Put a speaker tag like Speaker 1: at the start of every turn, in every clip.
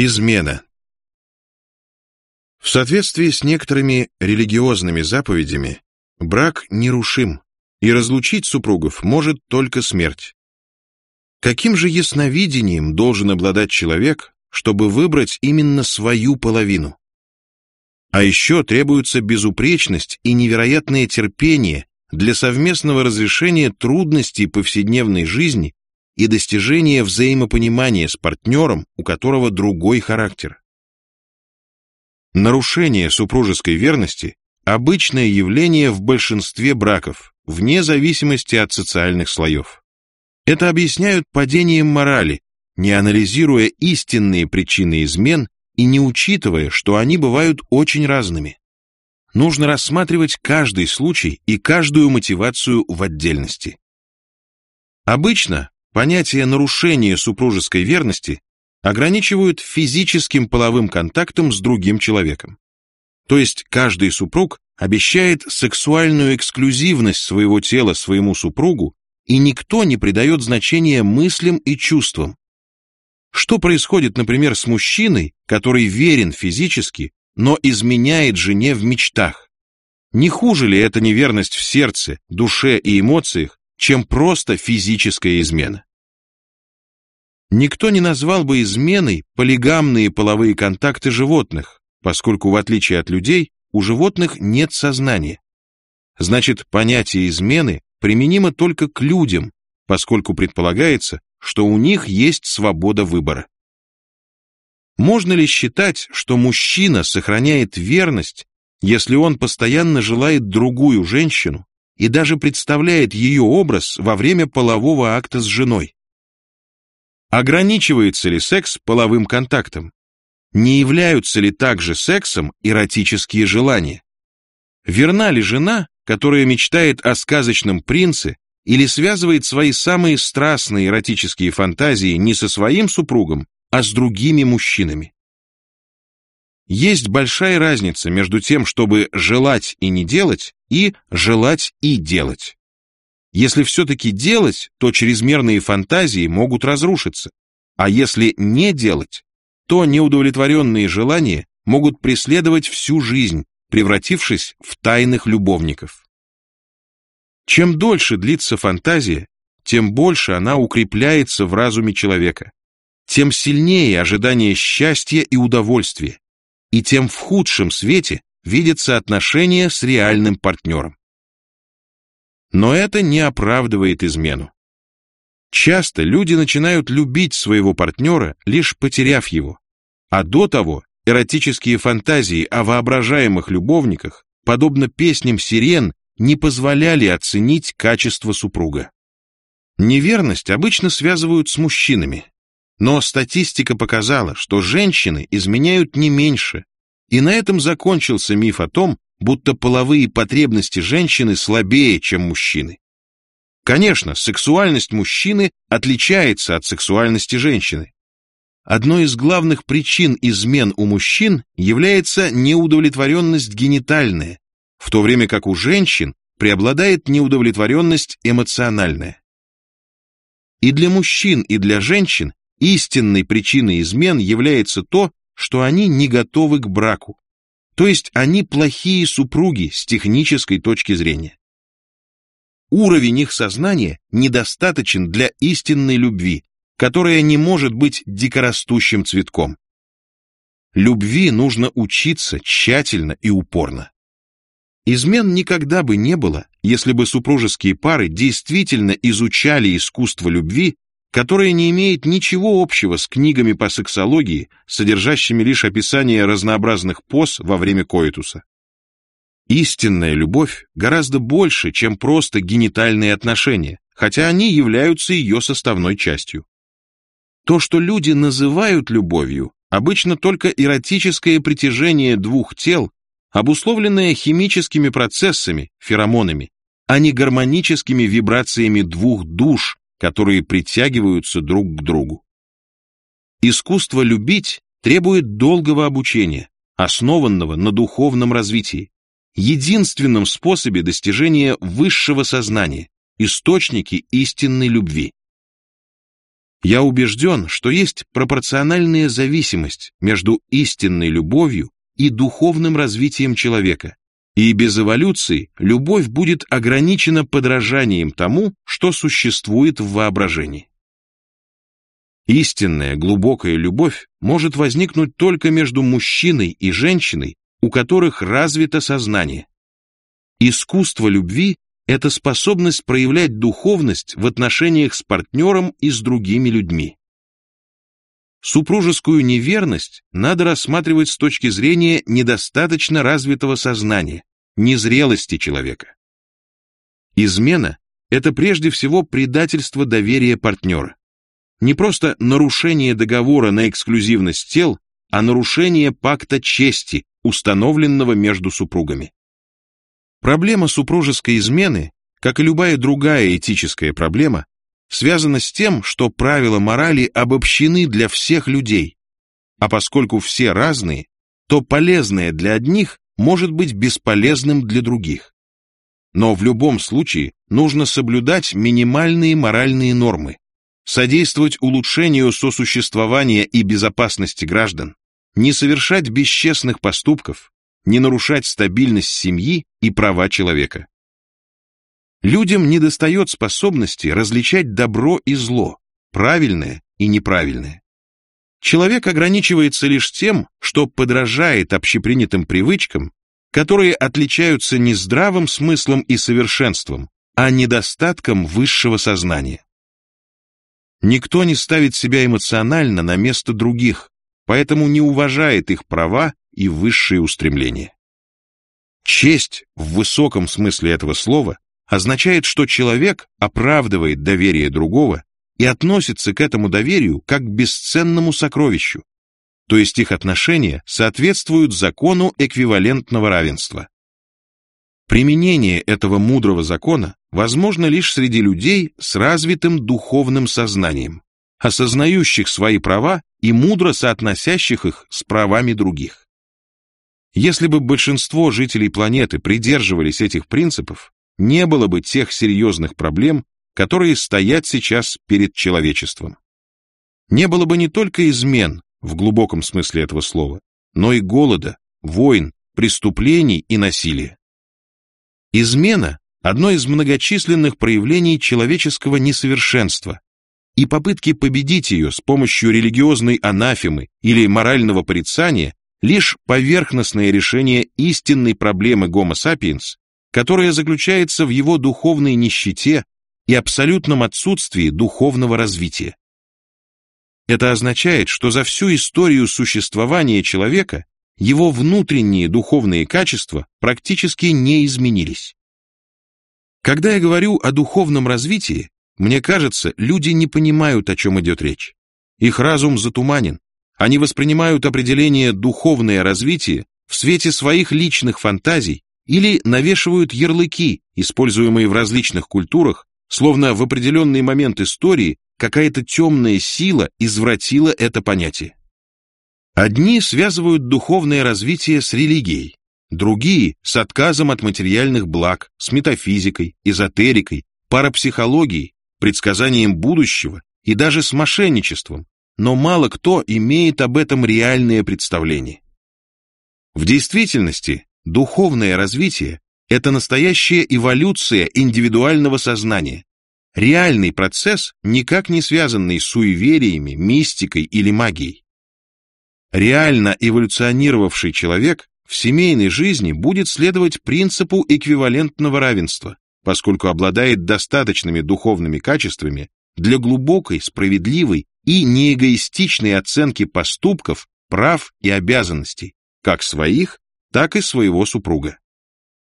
Speaker 1: Измена. В соответствии с некоторыми религиозными заповедями, брак нерушим, и разлучить супругов может только смерть. Каким же ясновидением должен обладать человек, чтобы выбрать именно свою половину? А еще требуется безупречность и невероятное терпение для совместного разрешения трудностей повседневной жизни и достижение взаимопонимания с партнером, у которого другой характер. Нарушение супружеской верности – обычное явление в большинстве браков, вне зависимости от социальных слоев. Это объясняют падением морали, не анализируя истинные причины измен и не учитывая, что они бывают очень разными. Нужно рассматривать каждый случай и каждую мотивацию в отдельности. Обычно понятие нарушения супружеской верности ограничивают физическим половым контактом с другим человеком. То есть каждый супруг обещает сексуальную эксклюзивность своего тела своему супругу, и никто не придает значения мыслям и чувствам. Что происходит, например, с мужчиной, который верен физически, но изменяет жене в мечтах? Не хуже ли это неверность в сердце, душе и эмоциях, чем просто физическая измена. Никто не назвал бы изменой полигамные половые контакты животных, поскольку, в отличие от людей, у животных нет сознания. Значит, понятие измены применимо только к людям, поскольку предполагается, что у них есть свобода выбора. Можно ли считать, что мужчина сохраняет верность, если он постоянно желает другую женщину, и даже представляет ее образ во время полового акта с женой. Ограничивается ли секс половым контактом? Не являются ли также сексом эротические желания? Верна ли жена, которая мечтает о сказочном принце или связывает свои самые страстные эротические фантазии не со своим супругом, а с другими мужчинами? Есть большая разница между тем, чтобы желать и не делать, и желать и делать. Если все-таки делать, то чрезмерные фантазии могут разрушиться, а если не делать, то неудовлетворенные желания могут преследовать всю жизнь, превратившись в тайных любовников. Чем дольше длится фантазия, тем больше она укрепляется в разуме человека, тем сильнее ожидание счастья и удовольствия, и тем в худшем свете видится отношение с реальным партнером. Но это не оправдывает измену. Часто люди начинают любить своего партнера, лишь потеряв его. А до того эротические фантазии о воображаемых любовниках, подобно песням сирен, не позволяли оценить качество супруга. Неверность обычно связывают с мужчинами, но статистика показала, что женщины изменяют не меньше, и на этом закончился миф о том, будто половые потребности женщины слабее, чем мужчины. Конечно, сексуальность мужчины отличается от сексуальности женщины. Одной из главных причин измен у мужчин является неудовлетворенность генитальная, в то время как у женщин преобладает неудовлетворенность эмоциональная. И для мужчин, и для женщин истинной причиной измен является то, что они не готовы к браку, то есть они плохие супруги с технической точки зрения. Уровень их сознания недостаточен для истинной любви, которая не может быть дикорастущим цветком. Любви нужно учиться тщательно и упорно. Измен никогда бы не было, если бы супружеские пары действительно изучали искусство любви которая не имеет ничего общего с книгами по сексологии, содержащими лишь описание разнообразных поз во время коитуса. Истинная любовь гораздо больше, чем просто генитальные отношения, хотя они являются ее составной частью. То, что люди называют любовью, обычно только эротическое притяжение двух тел, обусловленное химическими процессами, феромонами, а не гармоническими вибрациями двух душ, которые притягиваются друг к другу. Искусство любить требует долгого обучения, основанного на духовном развитии, единственном способе достижения высшего сознания, источнике истинной любви. Я убежден, что есть пропорциональная зависимость между истинной любовью и духовным развитием человека, и без эволюции любовь будет ограничена подражанием тому, что существует в воображении. Истинная глубокая любовь может возникнуть только между мужчиной и женщиной, у которых развито сознание. Искусство любви – это способность проявлять духовность в отношениях с партнером и с другими людьми. Супружескую неверность надо рассматривать с точки зрения недостаточно развитого сознания, незрелости человека. Измена – это прежде всего предательство доверия партнера. Не просто нарушение договора на эксклюзивность тел, а нарушение пакта чести, установленного между супругами. Проблема супружеской измены, как и любая другая этическая проблема, связана с тем, что правила морали обобщены для всех людей, а поскольку все разные, то полезное для одних может быть бесполезным для других. Но в любом случае нужно соблюдать минимальные моральные нормы, содействовать улучшению сосуществования и безопасности граждан, не совершать бесчестных поступков, не нарушать стабильность семьи и права человека. Людям недостает способности различать добро и зло, правильное и неправильное. Человек ограничивается лишь тем, что подражает общепринятым привычкам, которые отличаются не здравым смыслом и совершенством, а недостатком высшего сознания. Никто не ставит себя эмоционально на место других, поэтому не уважает их права и высшие устремления. Честь в высоком смысле этого слова означает, что человек оправдывает доверие другого и относится к этому доверию как к бесценному сокровищу, то есть их отношения соответствуют закону эквивалентного равенства. Применение этого мудрого закона возможно лишь среди людей с развитым духовным сознанием, осознающих свои права и мудро соотносящих их с правами других. Если бы большинство жителей планеты придерживались этих принципов, не было бы тех серьезных проблем, которые стоят сейчас перед человечеством. Не было бы не только измен, в глубоком смысле этого слова, но и голода, войн, преступлений и насилия. Измена – одно из многочисленных проявлений человеческого несовершенства, и попытки победить ее с помощью религиозной анафемы или морального порицания лишь поверхностное решение истинной проблемы Homo sapiens которая заключается в его духовной нищете и абсолютном отсутствии духовного развития. Это означает, что за всю историю существования человека его внутренние духовные качества практически не изменились. Когда я говорю о духовном развитии, мне кажется, люди не понимают, о чем идет речь. Их разум затуманен. Они воспринимают определение «духовное развитие» в свете своих личных фантазий или навешивают ярлыки, используемые в различных культурах, словно в определенный момент истории какая-то темная сила извратила это понятие. Одни связывают духовное развитие с религией, другие – с отказом от материальных благ, с метафизикой, эзотерикой, парапсихологией, предсказанием будущего и даже с мошенничеством, но мало кто имеет об этом реальное представление. В действительности Духовное развитие – это настоящая эволюция индивидуального сознания, реальный процесс, никак не связанный с суевериями, мистикой или магией. Реально эволюционировавший человек в семейной жизни будет следовать принципу эквивалентного равенства, поскольку обладает достаточными духовными качествами для глубокой, справедливой и неэгоистичной оценки поступков, прав и обязанностей, как своих, так и своего супруга.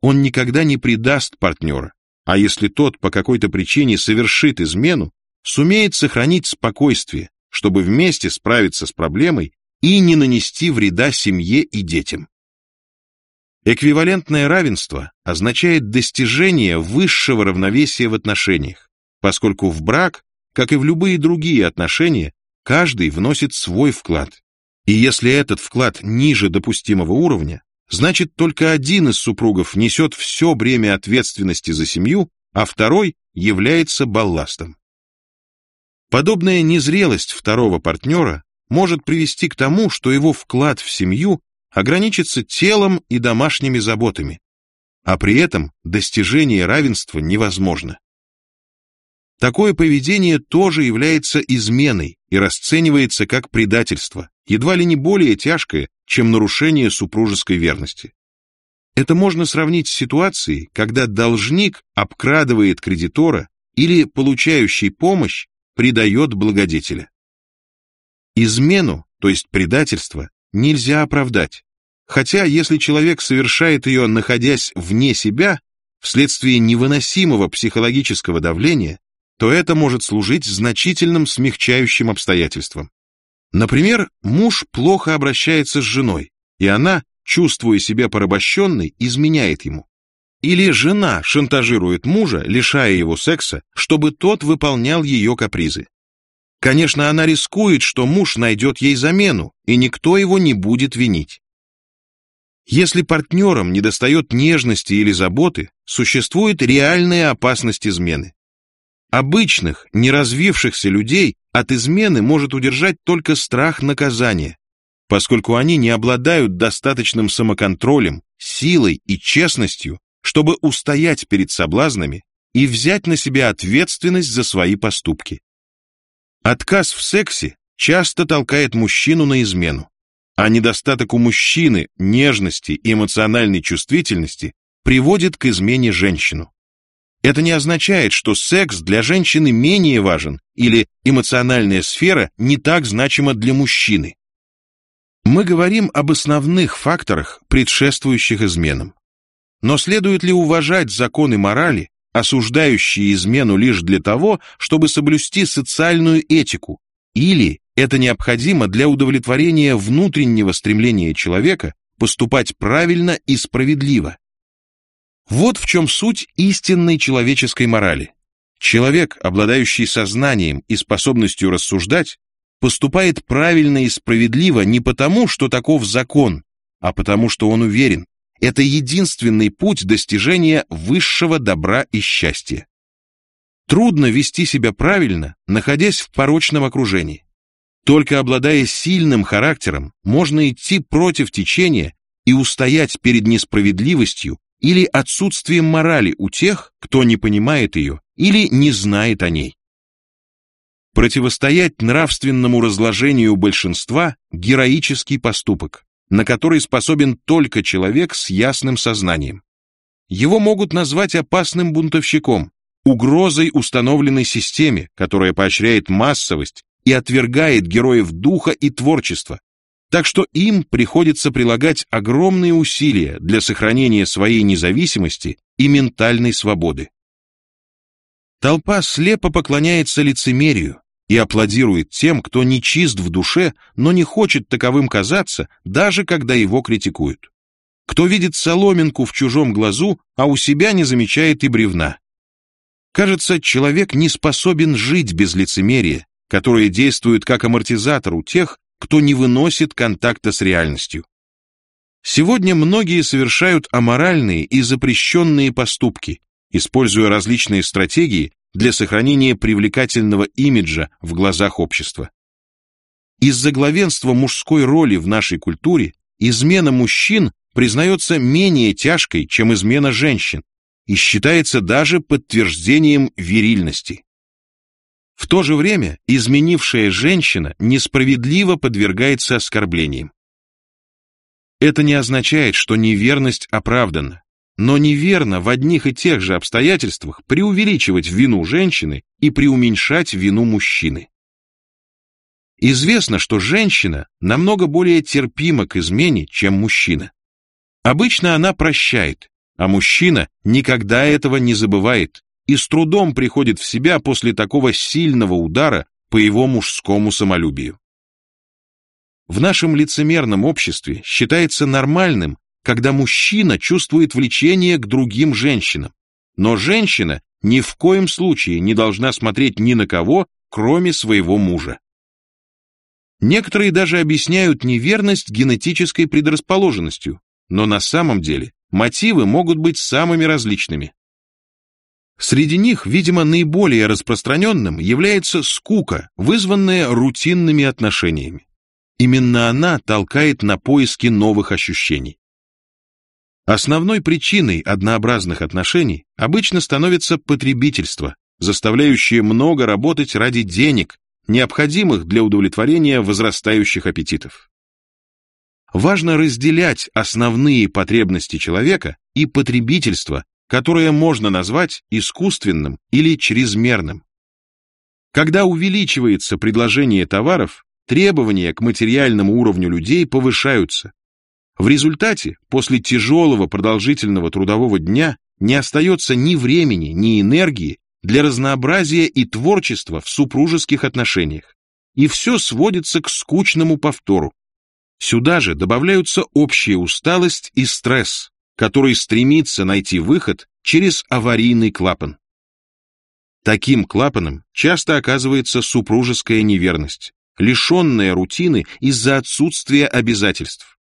Speaker 1: Он никогда не предаст партнера, а если тот по какой-то причине совершит измену, сумеет сохранить спокойствие, чтобы вместе справиться с проблемой и не нанести вреда семье и детям. Эквивалентное равенство означает достижение высшего равновесия в отношениях, поскольку в брак, как и в любые другие отношения, каждый вносит свой вклад. И если этот вклад ниже допустимого уровня, значит только один из супругов несет все бремя ответственности за семью, а второй является балластом. Подобная незрелость второго партнера может привести к тому, что его вклад в семью ограничится телом и домашними заботами, а при этом достижение равенства невозможно. Такое поведение тоже является изменой и расценивается как предательство, едва ли не более тяжкое, чем нарушение супружеской верности. Это можно сравнить с ситуацией, когда должник обкрадывает кредитора или получающий помощь предает благодетеля. Измену, то есть предательство, нельзя оправдать, хотя если человек совершает ее, находясь вне себя, вследствие невыносимого психологического давления, то это может служить значительным смягчающим обстоятельством. Например, муж плохо обращается с женой, и она, чувствуя себя порабощенной, изменяет ему. Или жена шантажирует мужа, лишая его секса, чтобы тот выполнял ее капризы. Конечно, она рискует, что муж найдет ей замену, и никто его не будет винить. Если партнерам недостает нежности или заботы, существует реальная опасность измены. Обычных, не развившихся людей от измены может удержать только страх наказания, поскольку они не обладают достаточным самоконтролем, силой и честностью, чтобы устоять перед соблазнами и взять на себя ответственность за свои поступки. Отказ в сексе часто толкает мужчину на измену, а недостаток у мужчины нежности и эмоциональной чувствительности приводит к измене женщину. Это не означает, что секс для женщины менее важен или эмоциональная сфера не так значима для мужчины. Мы говорим об основных факторах, предшествующих изменам. Но следует ли уважать законы морали, осуждающие измену лишь для того, чтобы соблюсти социальную этику, или это необходимо для удовлетворения внутреннего стремления человека поступать правильно и справедливо? Вот в чем суть истинной человеческой морали. Человек, обладающий сознанием и способностью рассуждать, поступает правильно и справедливо не потому, что таков закон, а потому, что он уверен. Это единственный путь достижения высшего добра и счастья. Трудно вести себя правильно, находясь в порочном окружении. Только обладая сильным характером, можно идти против течения и устоять перед несправедливостью или отсутствием морали у тех, кто не понимает ее или не знает о ней. Противостоять нравственному разложению большинства – героический поступок, на который способен только человек с ясным сознанием. Его могут назвать опасным бунтовщиком, угрозой установленной системе, которая поощряет массовость и отвергает героев духа и творчества, так что им приходится прилагать огромные усилия для сохранения своей независимости и ментальной свободы. Толпа слепо поклоняется лицемерию и аплодирует тем, кто не чист в душе, но не хочет таковым казаться, даже когда его критикуют. Кто видит соломинку в чужом глазу, а у себя не замечает и бревна. Кажется, человек не способен жить без лицемерия, которое действует как амортизатор у тех, кто не выносит контакта с реальностью. Сегодня многие совершают аморальные и запрещенные поступки, используя различные стратегии для сохранения привлекательного имиджа в глазах общества. Из-за главенства мужской роли в нашей культуре измена мужчин признается менее тяжкой, чем измена женщин, и считается даже подтверждением вирильности. В то же время изменившая женщина несправедливо подвергается оскорблениям. Это не означает, что неверность оправдана, но неверно в одних и тех же обстоятельствах преувеличивать вину женщины и преуменьшать вину мужчины. Известно, что женщина намного более терпима к измене, чем мужчина. Обычно она прощает, а мужчина никогда этого не забывает и с трудом приходит в себя после такого сильного удара по его мужскому самолюбию. В нашем лицемерном обществе считается нормальным, когда мужчина чувствует влечение к другим женщинам, но женщина ни в коем случае не должна смотреть ни на кого, кроме своего мужа. Некоторые даже объясняют неверность генетической предрасположенностью, но на самом деле мотивы могут быть самыми различными. Среди них, видимо, наиболее распространенным является скука, вызванная рутинными отношениями. Именно она толкает на поиски новых ощущений. Основной причиной однообразных отношений обычно становится потребительство, заставляющее много работать ради денег, необходимых для удовлетворения возрастающих аппетитов. Важно разделять основные потребности человека и потребительство, которое можно назвать искусственным или чрезмерным. Когда увеличивается предложение товаров, требования к материальному уровню людей повышаются. В результате, после тяжелого продолжительного трудового дня, не остается ни времени, ни энергии для разнообразия и творчества в супружеских отношениях. И все сводится к скучному повтору. Сюда же добавляются общая усталость и стресс, который стремится найти выход через аварийный клапан. Таким клапаном часто оказывается супружеская неверность, лишенная рутины из-за отсутствия обязательств.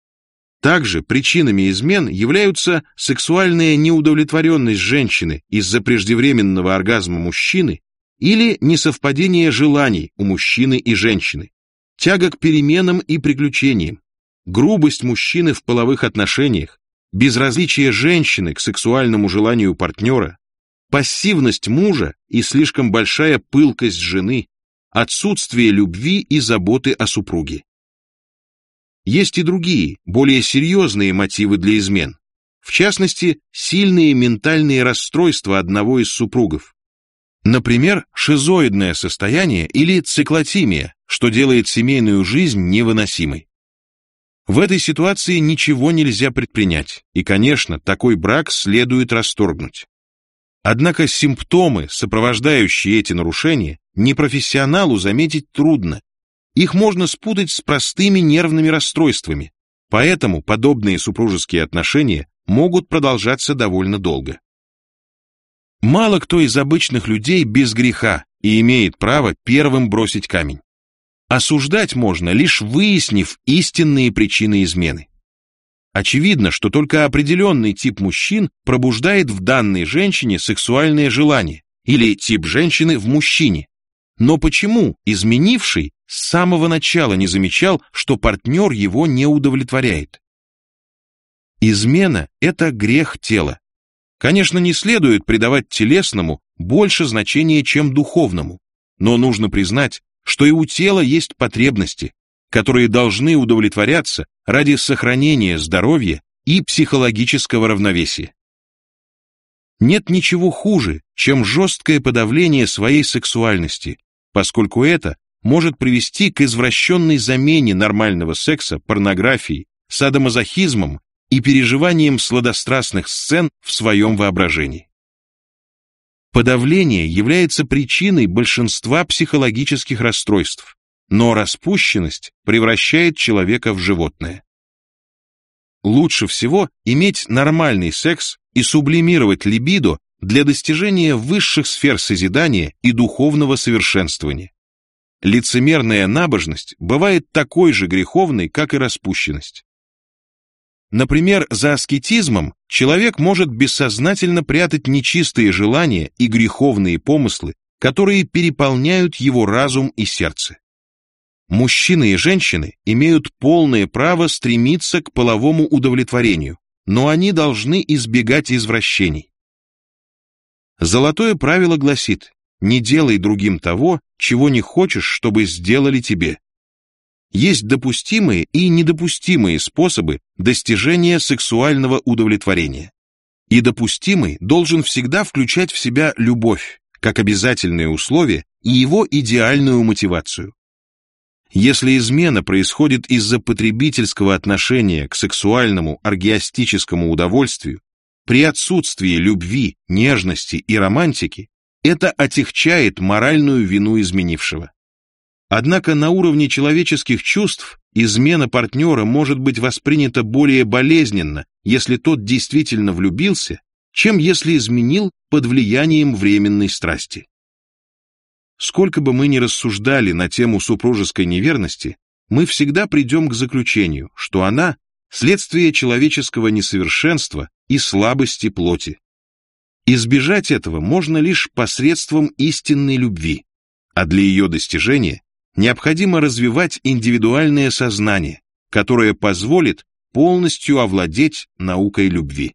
Speaker 1: Также причинами измен являются сексуальная неудовлетворенность женщины из-за преждевременного оргазма мужчины или несовпадение желаний у мужчины и женщины, тяга к переменам и приключениям, грубость мужчины в половых отношениях, безразличие женщины к сексуальному желанию партнера, пассивность мужа и слишком большая пылкость жены, отсутствие любви и заботы о супруге. Есть и другие, более серьезные мотивы для измен. В частности, сильные ментальные расстройства одного из супругов. Например, шизоидное состояние или циклотимия, что делает семейную жизнь невыносимой. В этой ситуации ничего нельзя предпринять, и, конечно, такой брак следует расторгнуть. Однако симптомы, сопровождающие эти нарушения, непрофессионалу заметить трудно. Их можно спутать с простыми нервными расстройствами, поэтому подобные супружеские отношения могут продолжаться довольно долго. Мало кто из обычных людей без греха и имеет право первым бросить камень. Осуждать можно, лишь выяснив истинные причины измены. Очевидно, что только определенный тип мужчин пробуждает в данной женщине сексуальное желание, или тип женщины в мужчине. Но почему изменивший с самого начала не замечал, что партнер его не удовлетворяет? Измена – это грех тела. Конечно, не следует придавать телесному больше значения, чем духовному, но нужно признать, что и у тела есть потребности, которые должны удовлетворяться ради сохранения здоровья и психологического равновесия. Нет ничего хуже, чем жесткое подавление своей сексуальности, поскольку это может привести к извращенной замене нормального секса порнографией, садомазохизмом и переживанием сладострастных сцен в своем воображении. Подавление является причиной большинства психологических расстройств, но распущенность превращает человека в животное. Лучше всего иметь нормальный секс и сублимировать либидо для достижения высших сфер созидания и духовного совершенствования. Лицемерная набожность бывает такой же греховной, как и распущенность. Например, за аскетизмом человек может бессознательно прятать нечистые желания и греховные помыслы, которые переполняют его разум и сердце. Мужчины и женщины имеют полное право стремиться к половому удовлетворению, но они должны избегать извращений. Золотое правило гласит, не делай другим того, чего не хочешь, чтобы сделали тебе. Есть допустимые и недопустимые способы достижения сексуального удовлетворения. И допустимый должен всегда включать в себя любовь, как обязательное условие и его идеальную мотивацию. Если измена происходит из-за потребительского отношения к сексуальному оргиастическому удовольствию, при отсутствии любви, нежности и романтики, это отягчает моральную вину изменившего. Однако на уровне человеческих чувств измена партнера может быть воспринята более болезненно, если тот действительно влюбился, чем если изменил под влиянием временной страсти. Сколько бы мы ни рассуждали на тему супружеской неверности, мы всегда придем к заключению, что она – следствие человеческого несовершенства и слабости плоти. Избежать этого можно лишь посредством истинной любви, а для ее достижения необходимо развивать индивидуальное сознание, которое позволит полностью овладеть наукой любви.